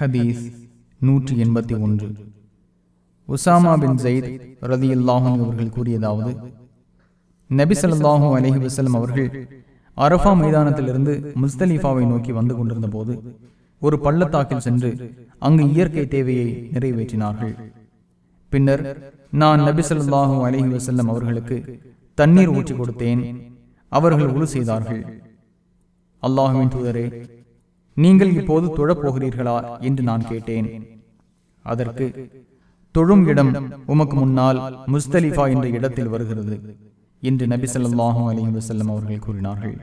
ஹதீஸ் நூற்றி எண்பத்தி ஒன்று. உசாமா பின் ஜெயித் ரதி அல்லாஹும் அவர்கள் கூறியதாவது நபிசல்லாஹும் அலஹி வசலம் அவர்கள் அரஃபா மைதானத்திலிருந்து முஸ்தலிஃபாவை நோக்கி வந்து கொண்டிருந்த போது ஒரு பள்ளத்தாக்கில் சென்று அங்கு இயற்கை தேவையை நிறைவேற்றினார்கள். பின்னர் நான் நபி அலஹி வசல்லம் அவர்களுக்கு தண்ணீர் ஊற்றி கொடுத்தேன். அவர்கள் உழு செய்தார்கள். அல்லாஹுவின் தூதரே நீங்கள் இப்போது தொழப்போகிறீர்களா என்று நான் கேட்டேன். அதற்கு தொழும் இடம் உமக்கு முன்னால் முஸ்தலிஃபா என்ற இடத்தில் வருகிறது என்று நபி ஸல்லல்லாஹு அலி வசல்லம் அவர்கள் கூறினார்கள்.